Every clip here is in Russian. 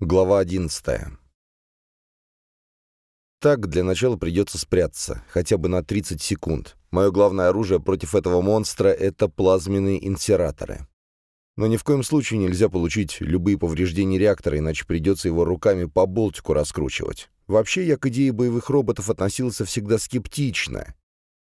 Глава 11. Так, для начала придется спрятаться, хотя бы на 30 секунд. Мое главное оружие против этого монстра — это плазменные инсераторы. Но ни в коем случае нельзя получить любые повреждения реактора, иначе придется его руками по болтику раскручивать. Вообще, я к идее боевых роботов относился всегда скептично.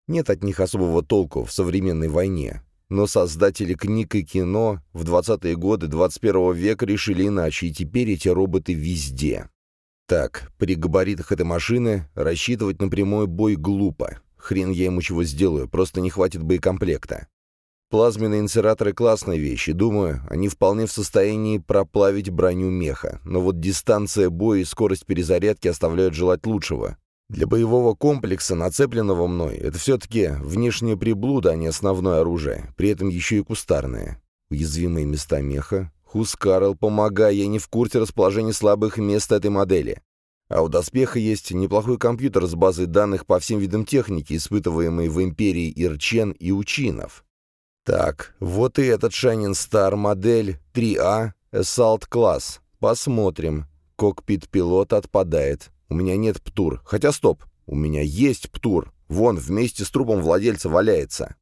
Нет от них особого толку в современной войне. Но создатели книг и кино в 20-е годы 21 века решили иначе, и теперь эти роботы везде. Так, при габаритах этой машины рассчитывать на прямой бой глупо. Хрен я ему чего сделаю, просто не хватит боекомплекта. Плазменные инсераторы — классная вещь, и, думаю, они вполне в состоянии проплавить броню меха. Но вот дистанция боя и скорость перезарядки оставляют желать лучшего. Для боевого комплекса, нацепленного мной, это все-таки внешняя приблуда, а не основное оружие, при этом еще и кустарное. Уязвимые места меха. Хускарл, помогай, я не в курсе расположения слабых мест этой модели. А у доспеха есть неплохой компьютер с базой данных по всем видам техники, испытываемой в Империи Ирчен и Учинов. Так, вот и этот Shining Star модель 3А Assault Class. Посмотрим. Кокпит пилота отпадает. У меня нет ПТУР. Хотя стоп, у меня есть ПТУР. Вон, вместе с трупом владельца валяется.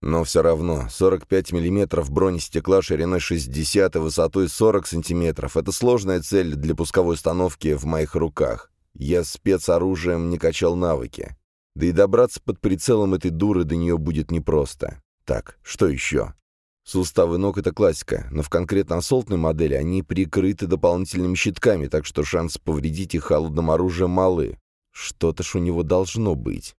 Но все равно, 45 мм бронестекла шириной 60 и высотой 40 см — это сложная цель для пусковой установки в моих руках. Я спецоружием не качал навыки. Да и добраться под прицелом этой дуры до нее будет непросто. Так, что еще? Суставы ног — это классика, но в конкретно ассолтной модели они прикрыты дополнительными щитками, так что шанс повредить их холодным оружием малы. Что-то ж у него должно быть.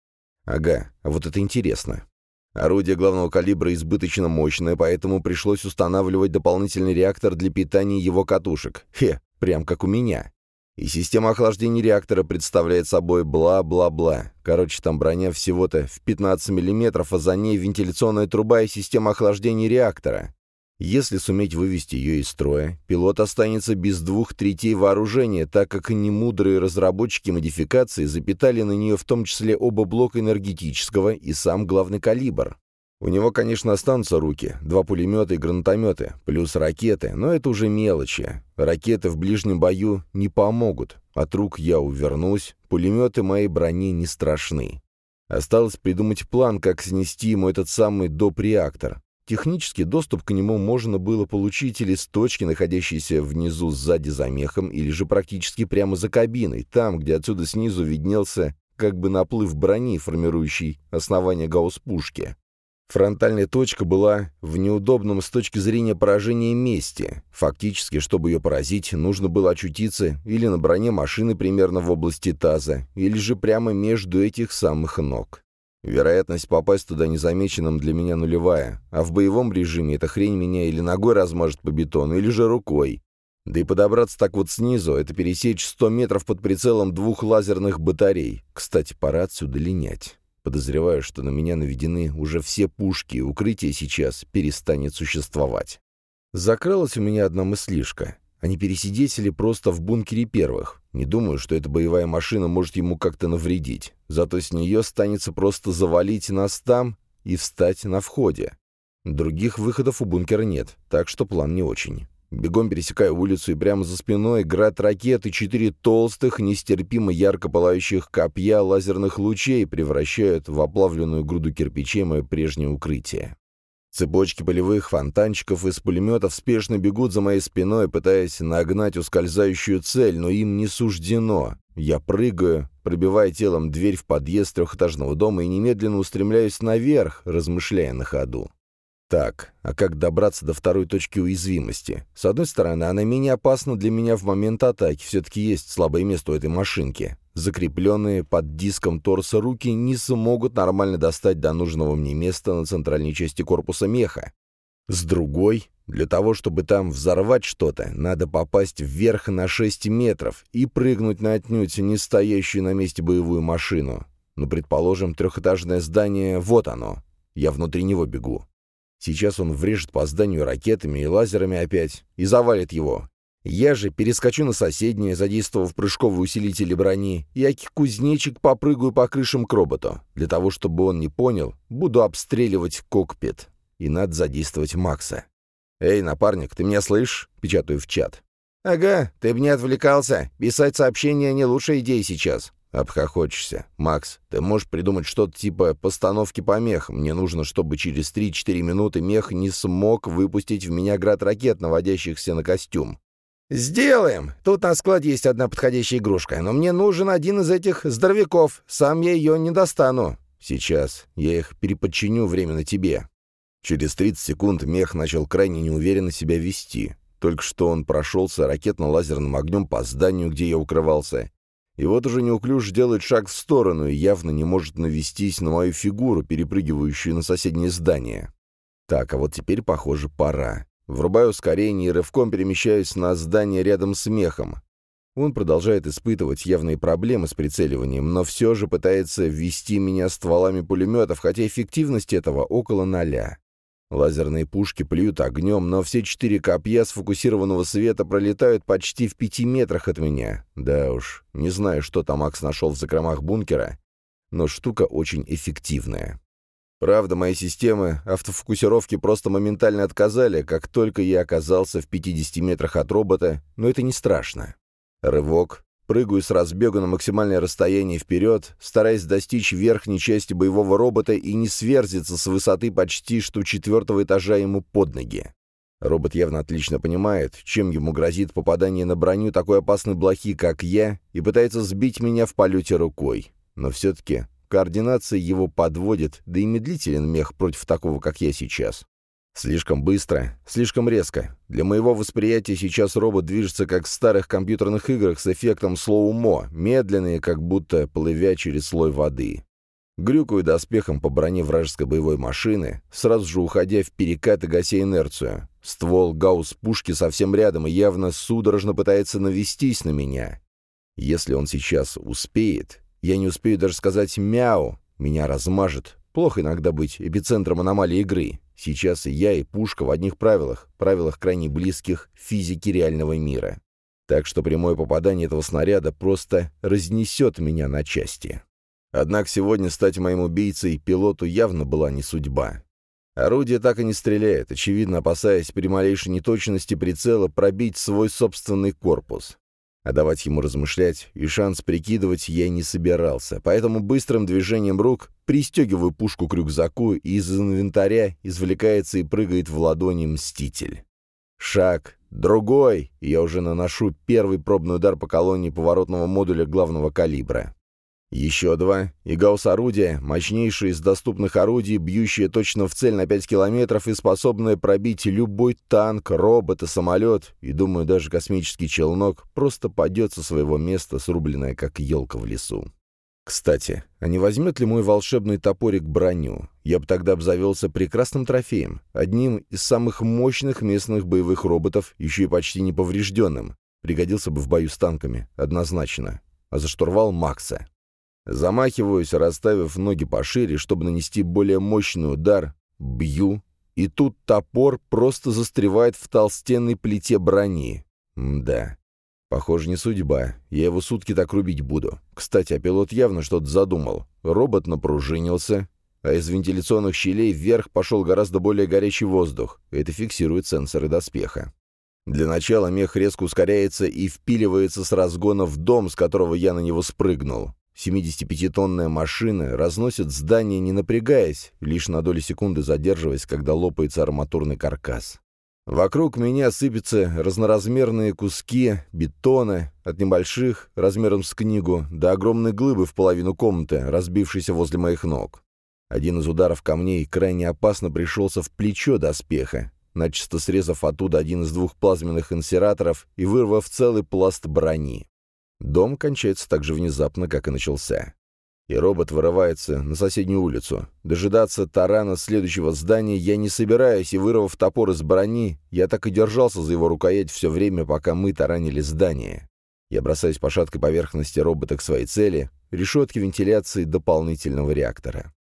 Ага, вот это интересно. Орудие главного калибра избыточно мощное, поэтому пришлось устанавливать дополнительный реактор для питания его катушек. Хе, прям как у меня. И система охлаждения реактора представляет собой бла-бла-бла. Короче, там броня всего-то в 15 мм, а за ней вентиляционная труба и система охлаждения реактора. Если суметь вывести ее из строя, пилот останется без двух третей вооружения, так как немудрые разработчики модификации запитали на нее в том числе оба блока энергетического и сам главный калибр. У него, конечно, останутся руки, два пулемета и гранатометы, плюс ракеты, но это уже мелочи. Ракеты в ближнем бою не помогут. От рук я увернусь, пулеметы моей брони не страшны. Осталось придумать план, как снести ему этот самый доп-реактор. Технически доступ к нему можно было получить или с точки, находящейся внизу сзади за мехом, или же практически прямо за кабиной, там, где отсюда снизу виднелся как бы наплыв брони, формирующий основание гаусс-пушки. Фронтальная точка была в неудобном с точки зрения поражения месте. Фактически, чтобы ее поразить, нужно было очутиться или на броне машины примерно в области таза, или же прямо между этих самых ног. Вероятность попасть туда незамеченным для меня нулевая, а в боевом режиме эта хрень меня или ногой размажет по бетону, или же рукой. Да и подобраться так вот снизу — это пересечь 100 метров под прицелом двух лазерных батарей. Кстати, пора отсюда линять. Подозреваю, что на меня наведены уже все пушки, и укрытие сейчас перестанет существовать. Закралась у меня одна мыслишка. Они пересидеть или просто в бункере первых? Не думаю, что эта боевая машина может ему как-то навредить. Зато с нее станется просто завалить нас там и встать на входе. Других выходов у бункера нет, так что план не очень. Бегом пересекаю улицу, и прямо за спиной град ракет и четыре толстых, нестерпимо ярко пылающих копья лазерных лучей превращают в оплавленную груду кирпичей мое прежнее укрытие. Цепочки полевых фонтанчиков из пулеметов спешно бегут за моей спиной, пытаясь нагнать ускользающую цель, но им не суждено. Я прыгаю, пробивая телом дверь в подъезд трехэтажного дома и немедленно устремляюсь наверх, размышляя на ходу. Так, а как добраться до второй точки уязвимости? С одной стороны, она менее опасна для меня в момент атаки, все-таки есть слабое место у этой машинки. Закрепленные под диском торса руки не смогут нормально достать до нужного мне места на центральной части корпуса меха. С другой, для того, чтобы там взорвать что-то, надо попасть вверх на 6 метров и прыгнуть на отнюдь не стоящую на месте боевую машину. Ну, предположим, трехэтажное здание, вот оно. Я внутри него бегу. Сейчас он врежет по зданию ракетами и лазерами опять и завалит его. Я же перескочу на соседнее, задействовав прыжковые усилители брони, и аки кузнечик попрыгаю по крышам к роботу. Для того, чтобы он не понял, буду обстреливать кокпит. И надо задействовать Макса. «Эй, напарник, ты меня слышишь?» — печатаю в чат. «Ага, ты бы не отвлекался. Писать сообщения не лучшая идея сейчас». «Обхохочешься. Макс, ты можешь придумать что-то типа постановки помех. Мне нужно, чтобы через 3-4 минуты мех не смог выпустить в меня град ракет, наводящихся на костюм». «Сделаем! Тут на складе есть одна подходящая игрушка, но мне нужен один из этих здоровяков. Сам я ее не достану». «Сейчас. Я их переподчиню временно тебе». Через 30 секунд мех начал крайне неуверенно себя вести. Только что он прошелся ракетно-лазерным огнем по зданию, где я укрывался. И вот уже неуклюж делает шаг в сторону и явно не может навестись на мою фигуру, перепрыгивающую на соседнее здание. Так, а вот теперь, похоже, пора. Врубаю ускорение и рывком перемещаюсь на здание рядом с мехом. Он продолжает испытывать явные проблемы с прицеливанием, но все же пытается ввести меня стволами пулеметов, хотя эффективность этого около ноля. Лазерные пушки плюют огнем, но все четыре копья сфокусированного света пролетают почти в пяти метрах от меня. Да уж, не знаю, что там Макс нашел в закромах бункера, но штука очень эффективная. Правда, мои системы автофокусировки просто моментально отказали, как только я оказался в 50 метрах от робота, но это не страшно. Рывок, Прыгаю с разбега на максимальное расстояние вперед, стараясь достичь верхней части боевого робота и не сверзиться с высоты почти что четвертого этажа ему под ноги. Робот явно отлично понимает, чем ему грозит попадание на броню такой опасной блохи, как я, и пытается сбить меня в полете рукой. Но все-таки координация его подводит, да и медлителен мех против такого, как я сейчас. Слишком быстро, слишком резко. Для моего восприятия сейчас робот движется как в старых компьютерных играх с эффектом слоумо, медленные, как будто плывя через слой воды. Грюкаю доспехом по броне вражеской боевой машины, сразу же уходя в перекат и гася инерцию. Ствол гаусс-пушки совсем рядом и явно судорожно пытается навестись на меня. Если он сейчас успеет, я не успею даже сказать «мяу», меня размажет. Плохо иногда быть эпицентром аномалии игры. Сейчас и я, и пушка в одних правилах, правилах крайне близких физики реального мира. Так что прямое попадание этого снаряда просто разнесет меня на части. Однако сегодня стать моим убийцей пилоту явно была не судьба. Орудие так и не стреляет, очевидно опасаясь при малейшей неточности прицела пробить свой собственный корпус. А давать ему размышлять и шанс прикидывать я не собирался, поэтому быстрым движением рук пристегиваю пушку к рюкзаку, и из инвентаря извлекается и прыгает в ладони Мститель. Шаг, другой, я уже наношу первый пробный удар по колонии поворотного модуля главного калибра. Еще два, и гаусс-орудие, мощнейшее из доступных орудий, бьющее точно в цель на 5 километров и способное пробить любой танк, робот и самолет, и, думаю, даже космический челнок, просто падет со своего места, срубленное как елка в лесу. Кстати, а не возьмет ли мой волшебный топорик броню? Я бы тогда обзавелся прекрасным трофеем, одним из самых мощных местных боевых роботов, еще и почти неповрежденным. Пригодился бы в бою с танками, однозначно. А за штурвал Макса. Замахиваюсь, расставив ноги пошире, чтобы нанести более мощный удар, бью, и тут топор просто застревает в толстенной плите брони. Мда. Похоже, не судьба. Я его сутки так рубить буду. Кстати, а пилот явно что-то задумал. Робот напружинился, а из вентиляционных щелей вверх пошел гораздо более горячий воздух. Это фиксирует сенсоры доспеха. Для начала мех резко ускоряется и впиливается с разгона в дом, с которого я на него спрыгнул. 75-тонная машина разносит здание, не напрягаясь, лишь на долю секунды задерживаясь, когда лопается арматурный каркас. Вокруг меня сыпятся разноразмерные куски бетона, от небольших, размером с книгу, до огромной глыбы в половину комнаты, разбившейся возле моих ног. Один из ударов камней крайне опасно пришелся в плечо доспеха, начисто срезав оттуда один из двух плазменных инсераторов и вырвав целый пласт брони. Дом кончается так же внезапно, как и начался. И робот вырывается на соседнюю улицу. Дожидаться тарана следующего здания я не собираюсь, и, вырвав топор из брони, я так и держался за его рукоять все время, пока мы таранили здание. Я бросаюсь по шаткой поверхности робота к своей цели, решетке вентиляции дополнительного реактора.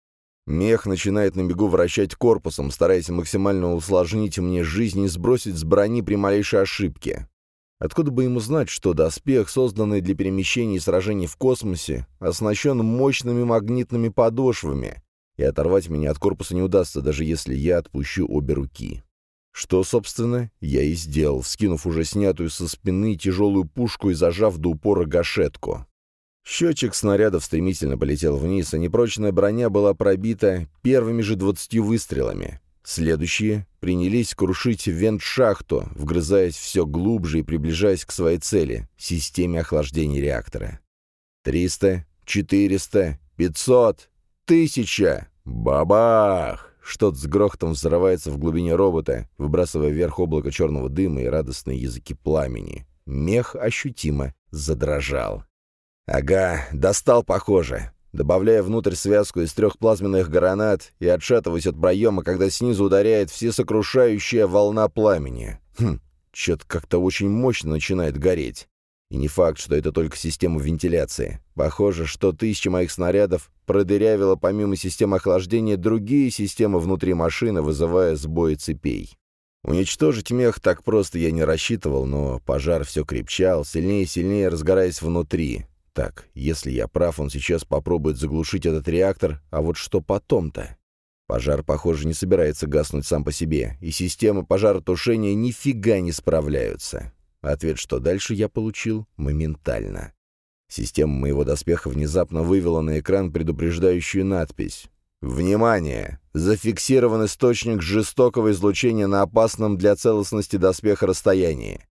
Мех начинает на бегу вращать корпусом, стараясь максимально усложнить мне жизнь и сбросить с брони при малейшей ошибке. Откуда бы ему знать, что доспех, созданный для перемещения и сражений в космосе, оснащен мощными магнитными подошвами, и оторвать меня от корпуса не удастся, даже если я отпущу обе руки. Что, собственно, я и сделал, вскинув уже снятую со спины тяжелую пушку и зажав до упора гашетку. Счетчик снарядов стремительно полетел вниз, а непрочная броня была пробита первыми же двадцатью выстрелами. Следующие принялись крушить вент-шахту, вгрызаясь все глубже и приближаясь к своей цели — системе охлаждения реактора. «Триста, четыреста, пятьсот, тысяча! Бабах!» Что-то с грохотом взрывается в глубине робота, выбрасывая вверх облако черного дыма и радостные языки пламени. Мех ощутимо задрожал. «Ага, достал, похоже добавляя внутрь связку из трех плазменных гранат и отшатываясь от проема, когда снизу ударяет всесокрушающая волна пламени. Хм, что-то как-то очень мощно начинает гореть. И не факт, что это только система вентиляции. Похоже, что тысяча моих снарядов продырявила помимо системы охлаждения другие системы внутри машины, вызывая сбои цепей. Уничтожить мех так просто я не рассчитывал, но пожар все крепчал, сильнее и сильнее разгораясь внутри. Так, если я прав, он сейчас попробует заглушить этот реактор, а вот что потом-то? Пожар, похоже, не собирается гаснуть сам по себе, и системы пожаротушения нифига не справляются. Ответ, что дальше, я получил моментально. Система моего доспеха внезапно вывела на экран предупреждающую надпись. «Внимание! Зафиксирован источник жестокого излучения на опасном для целостности доспеха расстоянии.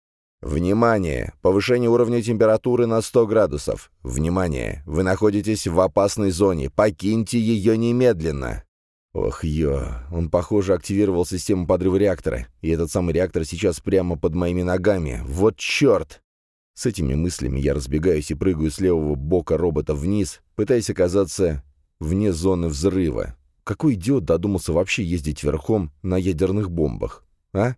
Внимание! Повышение уровня температуры на 100 градусов. Внимание! Вы находитесь в опасной зоне. Покиньте ее немедленно. Ох, ё, он, похоже, активировал систему подрыва реактора. И этот самый реактор сейчас прямо под моими ногами. Вот черт! С этими мыслями я разбегаюсь и прыгаю с левого бока робота вниз, пытаясь оказаться вне зоны взрыва. Какой идиот додумался вообще ездить верхом на ядерных бомбах? А?